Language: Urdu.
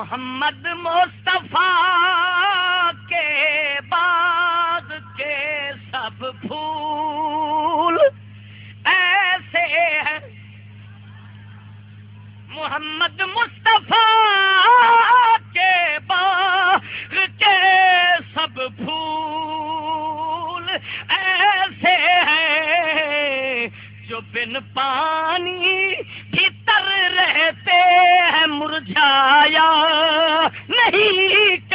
محمد مصطفیٰ کے باغ کے سب پھول ایسے ہیں۔ محمد مصطفیٰ کے باغ کے سب پھول ایسے ہیں۔ جو بن پانی بھی جایا نہیں